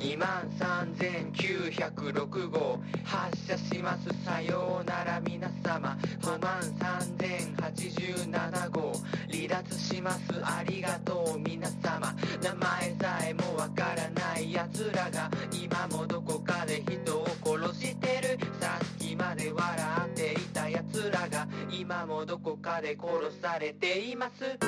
23906号発車します。さようなら皆様。5万3087号。離脱します。ありがとう皆様。名前さえもわからない奴らが今もどこかで人を殺してる。さっきまで笑っていた奴らが今もどこかで殺されています。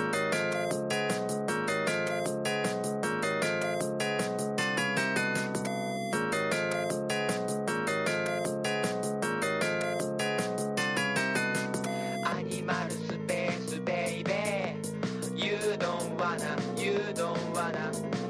はな牛丼はな